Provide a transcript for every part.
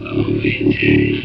Vintage.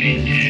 Hey.